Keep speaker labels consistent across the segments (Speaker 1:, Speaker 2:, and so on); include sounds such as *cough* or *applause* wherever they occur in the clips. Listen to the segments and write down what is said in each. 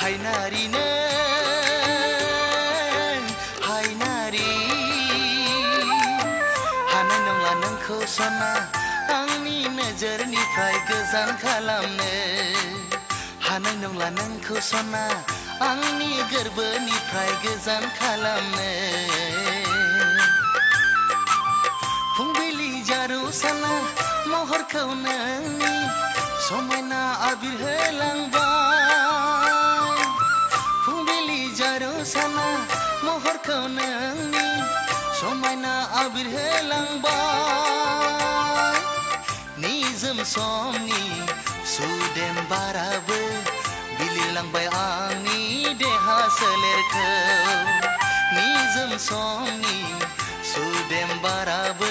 Speaker 1: हायनारि नों हायनारि हानाय नंला नोंखौ सना आंनि नोजोरनिफ्राय गोजान खालामनो। हानाय नंला नोंखौ सना आंनि गोरबोनिफ्राय गोजान खालामनो। फुंबिलि जारौ साना महरखौ नोंनि समायना आबिर होलांबाय। जारौ साना महरखौ नोंनि समायना आबिर होलांबाय निजोम समनि सुदेम बाराबो बिलिरलांबाय आंनि देहा सोलेरखौ निजोम समनि सुदेम बाराबो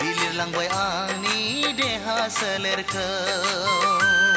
Speaker 1: बिलिरलांबाय आंनि देहा सोलेरखौ हायनारि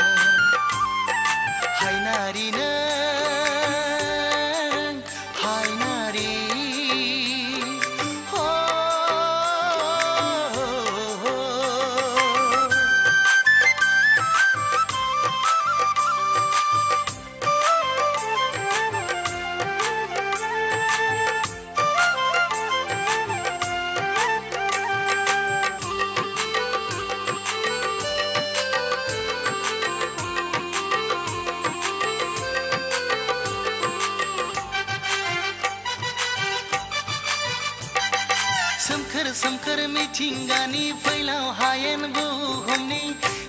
Speaker 1: सोमखोर मिथिंगानि फैलाव हायेन बुहुमनि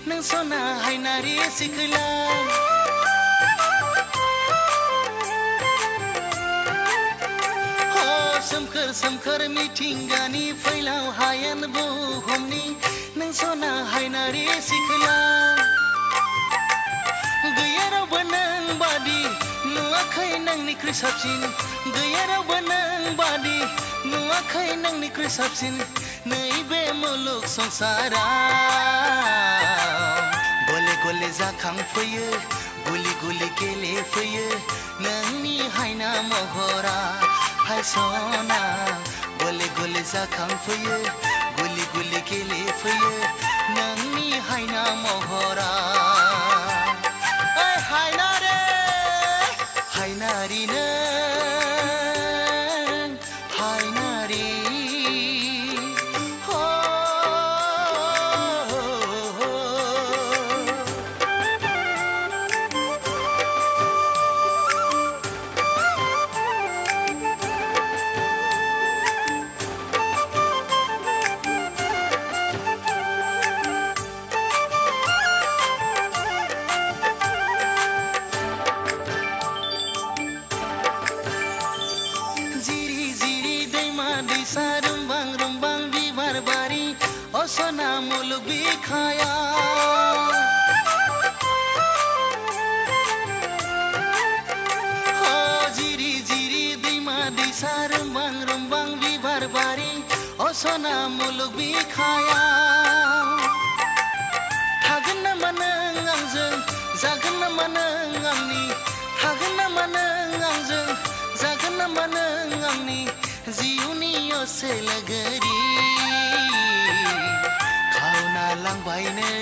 Speaker 1: नों सना हायनारि सिखोला। हो सोमखोर सोमखोर मिथिंगानि फैलाव हायेन बुहुमनि नों सना हायनारि सिखोला। गैया रावबो नुवाखै नोंनिख्रुइ साबसिन गैया रावबो नों बादि नुवाखै नोंनिख्रुइ साबसिन नैबे मुलुग संसाराव गले गले जाखांफैयो गुलि गुलि गेलेफैयो नोंनि हायना महरा हाय सना गले गले जाखांफैयो गुलि गुलि गेलेफैयो नोंनि हायना महरा। असना मुलुग बिखाया। थागोन नामा नों आंजों जागोन नामा नों आंनि थागोन नामा नों आंजों जागोन नामा नों आंनि जिउनि असे खावना लांबाय नों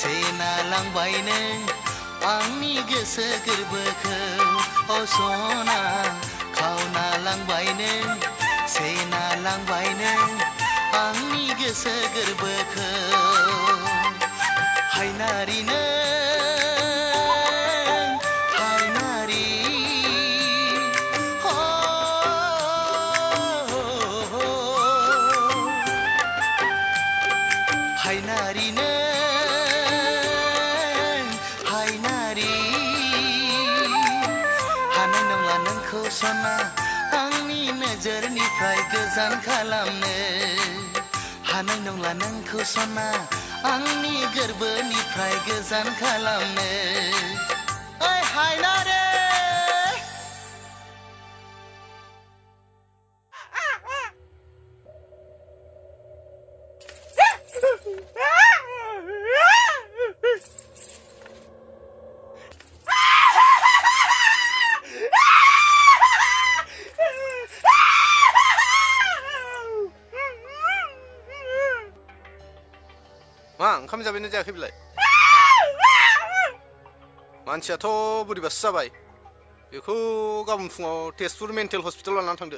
Speaker 1: सेना लांबाय नों आंनि गोसो गोरबोखौ अ सना। खावना लांबाय नों सेना लांबाय नों आंनि गोसो गोरबोखौ हायनारि नों हायनारि हो हायनारि नों हायनारि हानाय नंला नोंखौ सना आंनि नोजोरनिफ्राय गोजान खालामनो। हानाय नंला नोंखौ सना आंनि गोरबोनिफ्राय गोजान खालामनो। ओइ हायनारे!
Speaker 2: मा *laughs* *laughs* ओंखाम जाबायना जायाखै बेलाय मानसियाथ' बोरैबासो जाबाय बेखौ गाबोन फुङाव तेजपुर मेन्टेल हस्पिटालाव लानानै थांदो